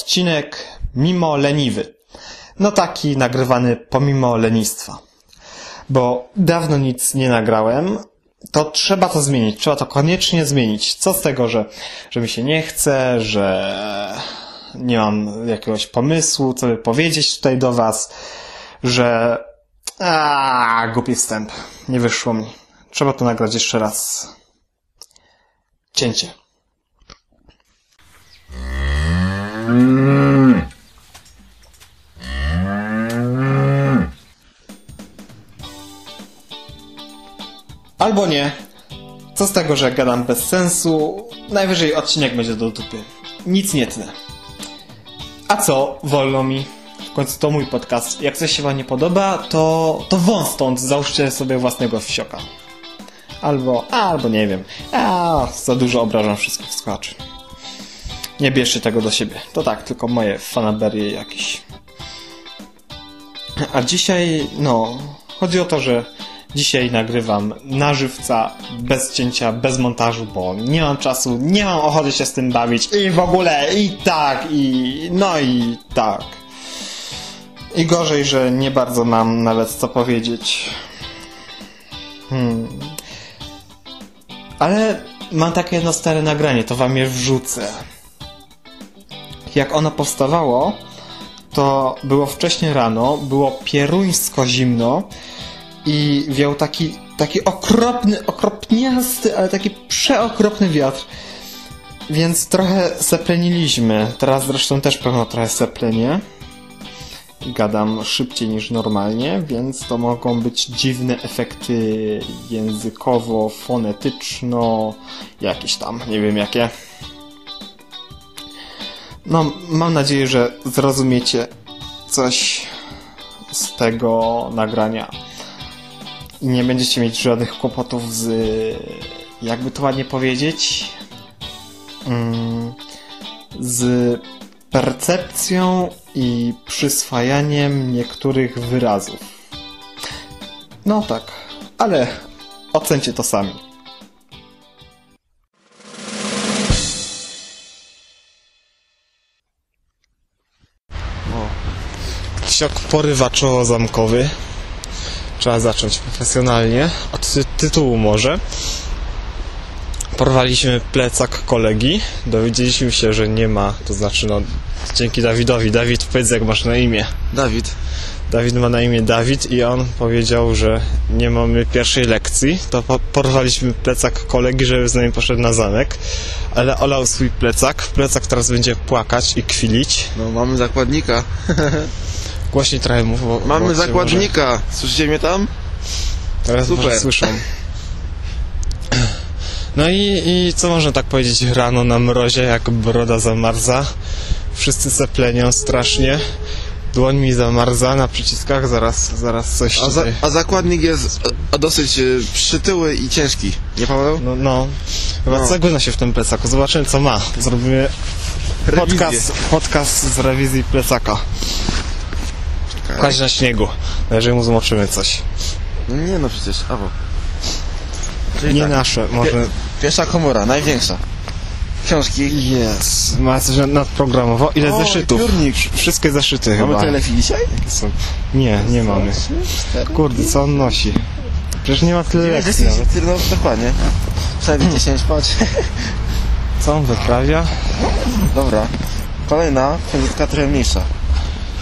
odcinek mimo leniwy. No taki nagrywany pomimo lenistwa. Bo dawno nic nie nagrałem, to trzeba to zmienić, trzeba to koniecznie zmienić. Co z tego, że, że mi się nie chce, że nie mam jakiegoś pomysłu, co by powiedzieć tutaj do was, że a głupi wstęp. Nie wyszło mi. Trzeba to nagrać jeszcze raz. Cięcie. Albo nie. Co z tego, że gadam bez sensu? Najwyżej odcinek będzie do dupy. Nic nie tnę. A co? Wolno mi. W końcu to mój podcast. Jak coś się wam nie podoba, to, to wąs stąd. Załóżcie sobie własnego wsioka. Albo, albo nie wiem. A, za dużo obrażam wszystkich słuchaczy. Nie bierzcie tego do siebie. To tak, tylko moje fanaberie jakieś. A dzisiaj, no, chodzi o to, że dzisiaj nagrywam na żywca, bez cięcia, bez montażu, bo nie mam czasu, nie mam ochoty się z tym bawić i w ogóle, i tak, i no i tak. I gorzej, że nie bardzo mam nawet co powiedzieć. Hmm. Ale mam takie jedno stare nagranie, to wam je wrzucę. Jak ono powstawało, to było wcześnie rano, było pieruńsko zimno i wiał taki, taki okropny, okropniasty, ale taki przeokropny wiatr. Więc trochę sepleniliśmy. Teraz zresztą też pewno trochę seplenię. Gadam szybciej niż normalnie, więc to mogą być dziwne efekty językowo, fonetyczno, jakieś tam, nie wiem jakie. No, mam nadzieję, że zrozumiecie coś z tego nagrania i nie będziecie mieć żadnych kłopotów z, jakby to ładnie powiedzieć, mm, z percepcją i przyswajaniem niektórych wyrazów. No tak, ale ocencie to sami. Siok porywaczowo-zamkowy. Trzeba zacząć profesjonalnie. Od ty tytułu może. Porwaliśmy plecak kolegi. Dowiedzieliśmy się, że nie ma, to znaczy no, dzięki Dawidowi. Dawid, powiedz jak masz na imię. Dawid. Dawid ma na imię Dawid i on powiedział, że nie mamy pierwszej lekcji. To po porwaliśmy plecak kolegi, żeby z nami poszedł na zamek. Ale olał swój plecak. Plecak teraz będzie płakać i kwilić. No mamy zakładnika. Głośniej trochę mów, bo, Mamy bo zakładnika. Słyszycie mnie tam? Może, teraz Super. może słyszą. No i, i co można tak powiedzieć rano na mrozie, jak broda zamarza. Wszyscy seplenią strasznie. Dłoń mi zamarza na przyciskach, zaraz, zaraz coś A, za, a zakładnik jest a, a dosyć e, przytyły i ciężki. Nie Paweł? No, no. Chyba No. cegły się w tym plecaku. Zobaczymy co ma. Zrobimy podcast, podcast z rewizji plecaka. Kłaść na śniegu. Jeżeli mu zmoczymy coś. No nie no przecież, Awo. Czyli Nie tak. nasze, może... Pie- Pierwsza komora, największa. Książki. Jest. Ma coś nadprogramował. Ile O, zeszytów? piórnik. Wszystkie zeszyty Mamy chyba. dzisiaj? są. Nie, nie mamy. Kurde, co on nosi? Przecież nie ma tyle lekcji nawet. No dokładnie. Przynajmniej 10, patrz. Co on wyprawia? Dobra. Kolejna, książka trochę mniejsza.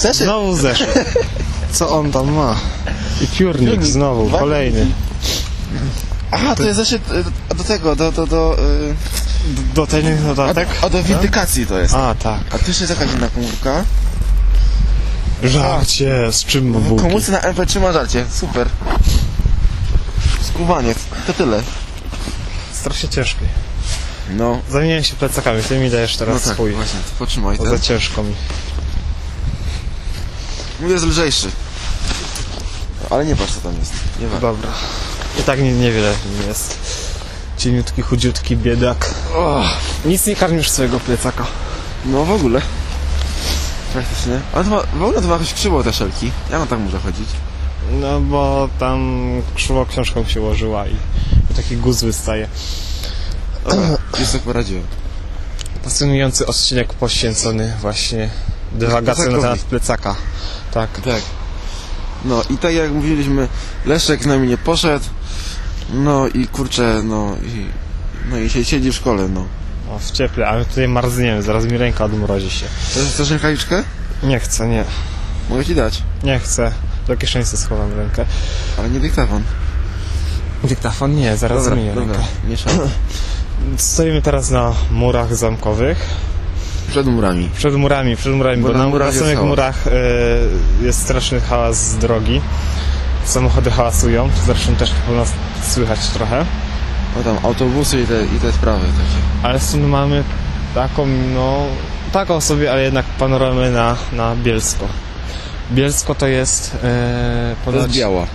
Zeszyt. Znowu zeszyt. Co on tam ma? I piórnik, Piórnik. znowu, kolejny. Aha, to jest zeszyt e, do tego, do, do, do... D- Do tajnych A, notatek? a do windykacji to jest. A, tak. A tu jeszcze jest jakaś inna komórka. Żarcie, z czym bułki? Komórce na MP3 ma żarcie, super. Skubaniec, to tyle. Strasznie ciężkie. No, Zamieniłem się plecakami, ty mi dajesz teraz no tak, swój. właśnie, to potrzymaj To ten. za ciężko mi. Mój jest lżejszy. Ale nie patrz co tam jest. Nie. Dobra. I tak nie, niewiele jest. Cieniutki, chudziutki biedak. Nic nie karmisz swojego plecaka. No w ogóle. Praktycznie. Ale to ma, w ogóle to ma jakoś krzywo te szelki. Ja na tak muszę chodzić. No bo tam krzywo książką się łożyła i, i taki guz wystaje. Jest tak poradziłem. Fascynujący odcinek poświęcony właśnie dywagacji na temat plecaka. Tak. Tak. No i tak jak mówiliśmy, Leszek z nami nie poszedł. No i kurczę, no i, no i się siedzi w szkole, no. O, w cieple, a my tutaj marzniemy, zaraz mi ręka odmrozi się. Chcesz, chcesz rękawiczkę? Nie chcę, nie. Mogę ci dać, Nie chcę. Do kieszeni sobie schowam rękę. ale nie dyktafon. Dyktafon nie, zaraz Dobra, zmienię dobra, rękę. mieszam. Stoimy teraz na murach zamkowych. Przed murami. Przed murami, przed murami, Bo bo, na na, samych murach e, jest straszny hałas z drogi. Samochody hałasują, zresztą też po nas słychać trochę. No tam autobusy i te, i te sprawy takie. Ale stąd mamy taką, no, taką sobie, ale jednak panoramę na, na Bielsko. Bielsko to jest e, To ponad... jest biała.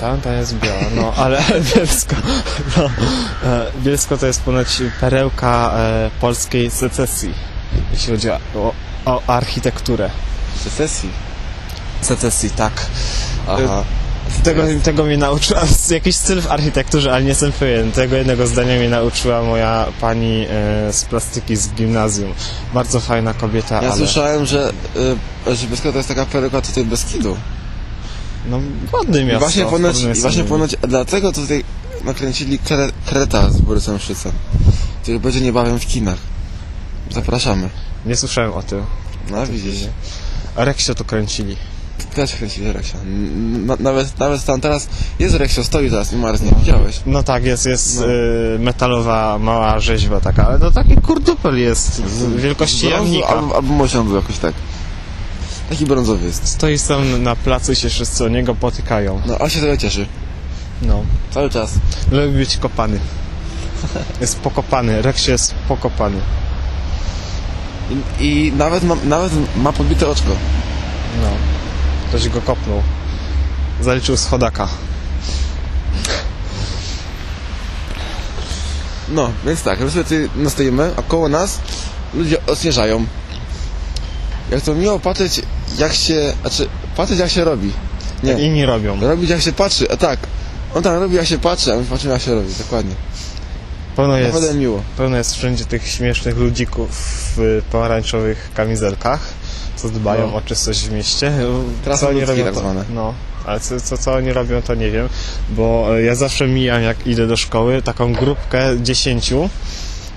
Ta, ta jest biała, no, ale Bielsko, no, e, Bielsko to jest ponoć perełka e, polskiej secesji, jeśli chodzi o, o architekturę. Secesji. Secesji, tak. Aha. Tego, tego mnie nauczyła, jakiś styl w architekturze, ale nie jestem pewien. Tego jednego zdania mnie nauczyła moja pani e, z plastyki z gimnazjum. Bardzo fajna kobieta, Ja ale... słyszałem, że, y, że Beskidu to jest taka perełka tutaj Beskidu. No, ładny I miasto. właśnie w ponoć, i właśnie ponoć dlatego tutaj nakręcili kre, Kreta z Borysem Szycem, który będzie niebawem w kinach. Zapraszamy. Nie słyszałem o tym. No widzisz. A Reksio to kręcili. Też kręcili na- Nawet, nawet tam teraz jest Reksio, stoi teraz i marznie. Widziałeś? No tak, jest, jest No. y, metalowa mała rzeźba taka, ale to taki kurdupel jest z wielkości jamnika. Albo, albo mosiądzu jakoś tak. Taki brązowy jest. Stoi sam na placu i się wszyscy o niego potykają. No, a się tego cieszy. No. Cały czas. Lubi być kopany. Jest pokopany. Reksio jest pokopany. I, i nawet, ma, nawet ma podbite oczko. No. Ktoś go kopnął. Zaliczył schodaka. No, więc tak, my sobie tutaj nastoimy, a koło nas ludzie odśnieżają. Jak to miło patrzeć, jak się, znaczy, patrzeć jak się robi. Nie, Inni robią. robić jak się patrzy, a tak. On tam robi jak się patrzy, a my patrzymy jak się robi, dokładnie. Pełno jest, Naprawdę miło. pełno jest wszędzie tych śmiesznych ludzików w pomarańczowych kamizelkach, co dbają No. o czystość w mieście. Trasa ludzkie tak to. No, ale co, co, co oni robią, to nie wiem, bo e, ja zawsze mijam, jak idę do szkoły, taką grupkę dziesięciu,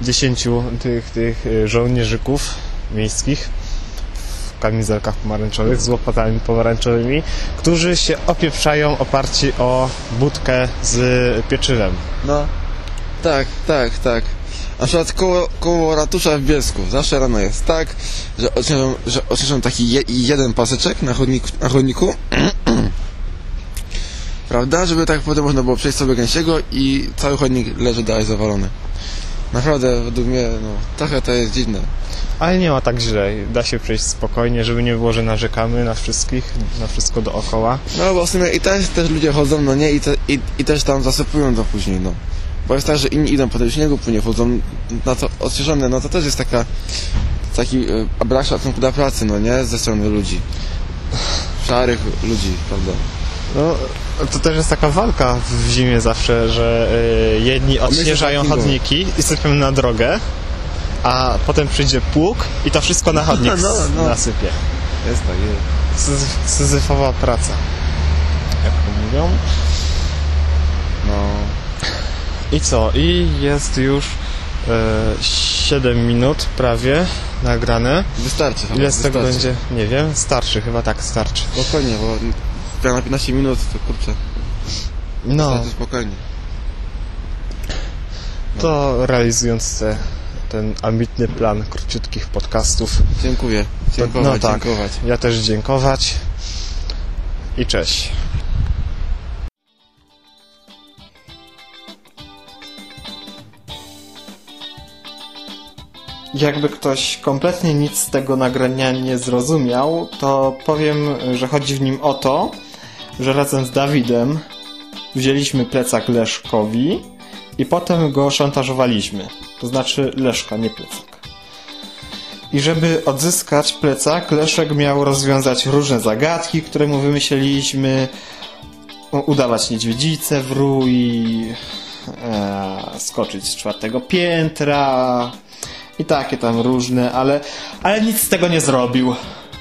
dziesięciu tych, tych e, żołnierzyków miejskich w kamizelkach pomarańczowych z łopatami pomarańczowymi, którzy się opieprzają oparci o budkę z pieczywem. No. Tak, tak, tak. Na przykład koło, koło ratusza w Bielsku zawsze rano jest tak, że odciążą, że odciążą taki je, jeden paseczek na chodniku, na chodniku. Prawda? Żeby tak potem można było przejść sobie gęsiego i cały chodnik leży dalej zawalony. Naprawdę, według mnie, no, trochę to jest dziwne. Ale nie ma tak źle. Da się przejść spokojnie, żeby nie było, że narzekamy na wszystkich, na wszystko dookoła. No bo w sumie i też, też ludzie chodzą, no nie, i, te, i, i też tam zasypują to później, no. Bo jest tak, że inni idą po tym śniegu, później chodzą na to odświeżone, no to też jest taka, taki y, brak szacunku dla pracy, no nie, ze strony ludzi. Szarych ludzi, prawda. No, to też jest taka walka w zimie zawsze, że y, jedni odśnieżają parkingu. chodniki i sypią na drogę, a potem przyjdzie pług i to wszystko na chodnik No, no. nasypie. Jest tak, jest. Syzy- Syzyfowa praca, jak to mówią. No, I co? I jest już y, 7 minut prawie nagrane. wystarczy. chyba, Ile z tego wystarczy. będzie? Nie wiem. Starczy, chyba tak starczy. Spokojnie, bo ja na 15 minut, to kurczę, No, wystarczy spokojnie. to realizując te, ten ambitny plan króciutkich podcastów, Dziękuję, dziękować, no tak. dziękować. ja też dziękować i cześć. Jakby ktoś kompletnie nic z tego nagrania nie zrozumiał, to powiem, że chodzi w nim o to, że razem z Dawidem wzięliśmy plecak Leszkowi i potem go szantażowaliśmy. To znaczy Leszka, nie plecak. I żeby odzyskać plecak, Leszek miał rozwiązać różne zagadki, które mu wymyśliliśmy, udawać niedźwiedzicę w rój, e, skoczyć z czwartego piętra i takie tam różne, ale, ale nic z tego nie zrobił,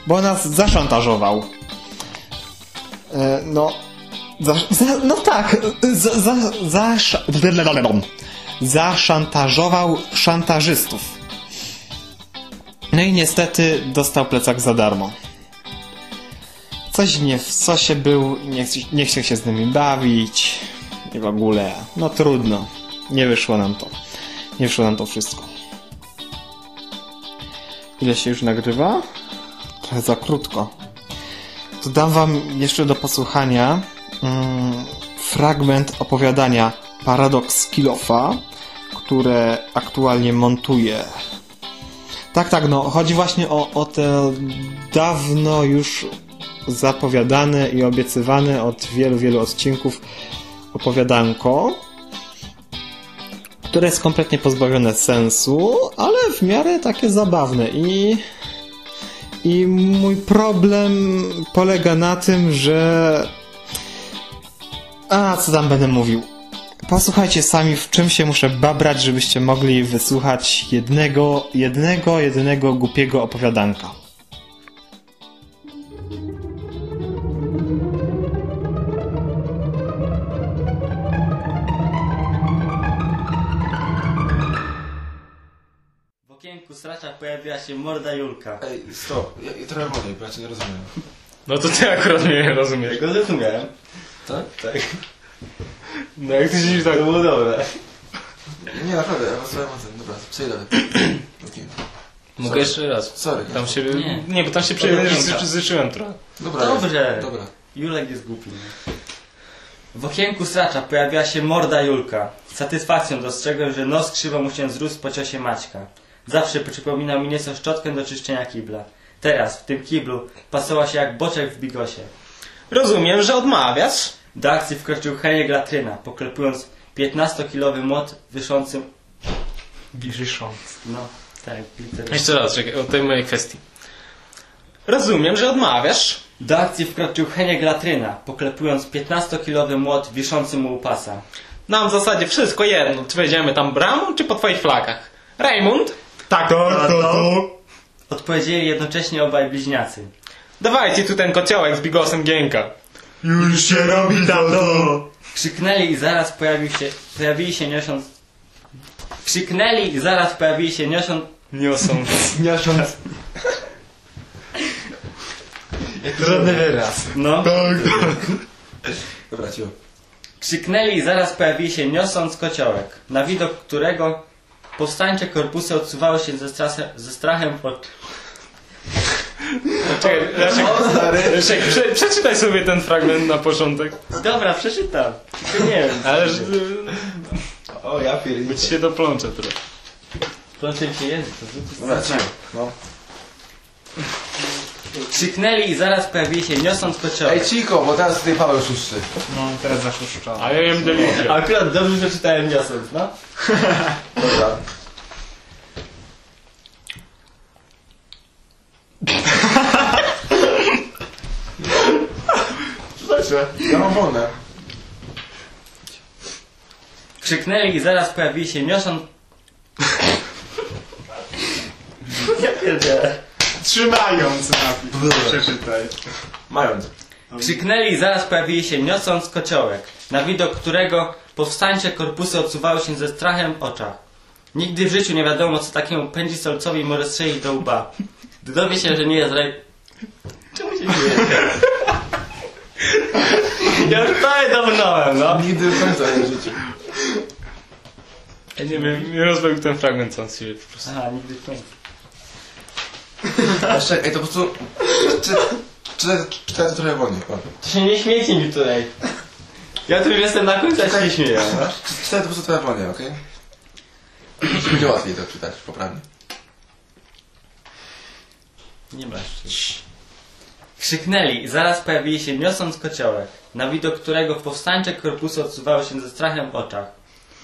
bo nas zaszantażował. E, no, za, za, no tak, za, za, za, zaszantażował szantażystów. No i niestety dostał plecak za darmo. Coś nie w sosie był, nie, nie chciał się z nimi bawić i w ogóle, no trudno. Nie wyszło nam to. Nie wyszło nam to wszystko. Ile się już nagrywa? Trochę za krótko. To dam wam jeszcze do posłuchania mm, fragment opowiadania Paradoks Kilofa, które aktualnie montuję. Tak, tak, no, chodzi właśnie o, o te dawno już zapowiadane i obiecywane od wielu, wielu odcinków opowiadanko, które jest kompletnie pozbawione sensu, ale w miarę takie zabawne i i mój problem polega na tym, że a co tam będę mówił? Posłuchajcie sami, w czym się muszę babrać, żebyście mogli wysłuchać jednego, jednego, jedynego głupiego opowiadanka. W okienku stracza pojawiła się morda Julka. Ej, stop, ja, ja trochę wolniej, bo ja cię nie rozumiem. No to ty akurat mnie nie rozumiesz. Ja go zrozumiałem. Tak? Tak. No jak ty siedzisz tak... To było dobre. Nie, naprawdę, ja posłuchałem o tym, dobra, przejdę. Okej. Mogę jeszcze raz. Sorry. Tam się... Nie. Nie, bo tam się Dobra. przyzwyczyłem trochę. Dobra, Dobrze. Dobra. Julek jest głupi. W okienku stracza pojawiła się morda Julka. Z satysfakcją dostrzegłem, że nos krzywo mu się zrósł po ciosie Maćka. Zawsze przypominał mi nieco szczotkę do czyszczenia kibla. Teraz, w tym kiblu, pasował się jak boczek w bigosie. Rozumiem, że odmawiasz. Do akcji wkroczył Heniek Latryna, poklepując 15-kilowy młot wiszącym... Wisząc. No, tak, literalnie. Jeszcze raz, czekaj, o tej mojej kwestii. Rozumiem, że odmawiasz. Do akcji wkroczył Heniek Latryna, poklepując 15-kilowy młot wiszący mu u pasa. Nam w zasadzie wszystko jedno. Czy wejdziemy tam bramą, czy po twoich flakach? Raymond? Tak, tak, tak. Odpowiedzieli jednocześnie obaj bliźniacy. Dawajcie tu ten kociołek z bigosem Gienka. Już się robi tato! Krzyknęli i zaraz pojawił się, pojawili się niosąc... Krzyknęli i zaraz pojawili się niosąc... Niosą. Niosąc. Żadny wyraz. No. Dobra, cicho. Krzyknęli i zaraz pojawili się niosąc kociołek, na widok którego powstańcze korpusy odsuwały się ze, strasem, ze strachem od... Czekaj, Leszek, Leszek prze, przeczytaj sobie ten fragment na początek. Dobra, przeczytam. Tylko nie wiem. Ale że, O, ja pierdolę. by ci się doplączę trochę. Proszę cię jest, to Dobra. No. Krzyknęli i zaraz pojawili się niosąc kociołek. Ej, cicho, bo teraz tutaj Paweł szósty. No, teraz zaszuszczał. A ja jem delicję. Akurat dobrze przeczytałem niosąc, no. Dobra. Proszę. Ja mam wolne. Krzyknęli i zaraz pojawili się niosąc... Ja pierdzielę. Trzymając napis. Przeczytaj. Mając. Krzyknęli i zaraz pojawili się niosąc kociołek, na widok którego powstańcze korpusy odsuwały się ze strachem w oczach. Nigdy w życiu nie wiadomo, co takiemu pędzi solcowi może strzelić do łba. Gdy dowie się, że nie jest raj... Czemu się śmieje? Ja już prawie domnąłem, no. Nigdy w końcu nie w życiu. Ja nie wiem, nie rozbawił ten fragment sam siebie po prostu. Aha, nigdy w końcu. Jeszcze, ej, to po prostu... Czy, to trochę wolniej. O. To się nie śmiejcie mi tutaj. Ja tu już jestem na końcu, a się nie śmieję. Czytaj to po prostu trochę wolniej, okej? Będzie łatwiej to czytać, poprawnie. Nie masz. Krzyknęli i zaraz pojawili się niosąc kociołek, na widok którego powstańcze korpusy odsuwały się ze strachem w oczach.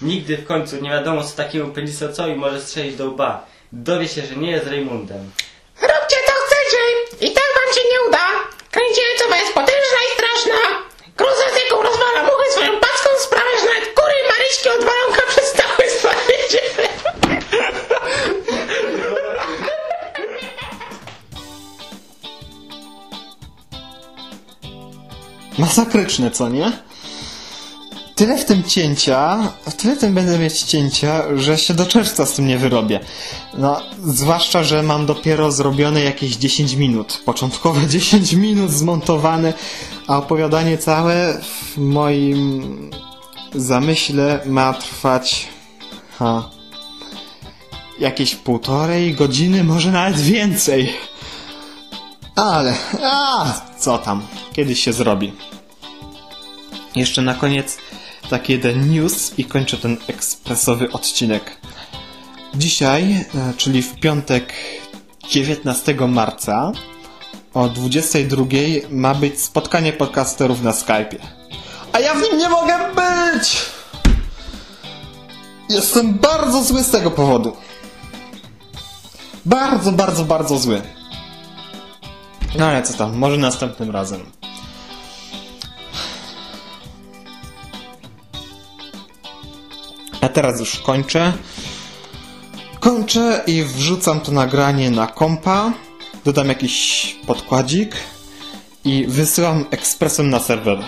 Nigdy w końcu nie wiadomo, co takiemu pędzisocowi może strzelić do łba. Dowie się, że nie jest Raymondem. Kręcielcowa jest potężna i straszna. Gruza, z jaką rozwala muchę swoją paczką, sprawia, że nawet kury maryśki od balonka przestały spalić. Masakryczne, co nie? Tyle w tym cięcia, tyle w tym będę mieć cięcia, że się do czerwca z tym nie wyrobię. No, zwłaszcza, że mam dopiero zrobione jakieś 10 minut. Początkowe 10 minut zmontowane, a opowiadanie całe w moim zamyśle ma trwać... Ha... Jakieś półtorej godziny, może nawet więcej. Ale, a, co tam, kiedyś się zrobi. Jeszcze na koniec taki jeden news i kończę ten ekspresowy odcinek. Dzisiaj, e, czyli w piątek 19 marca o 22 ma być spotkanie podcasterów na Skype'ie. A ja w nim nie mogę być! Jestem bardzo zły z tego powodu. Bardzo, bardzo, bardzo zły. No ale co tam, może następnym razem. A teraz już kończę. Kończę i wrzucam to nagranie na kompa. Dodam jakiś podkładzik i wysyłam ekspresem na serwer.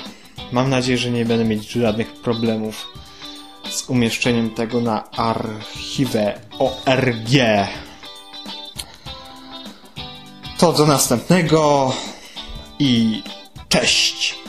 Mam nadzieję, że nie będę mieć żadnych problemów z umieszczeniem tego na archiwę ORG. To do następnego i cześć!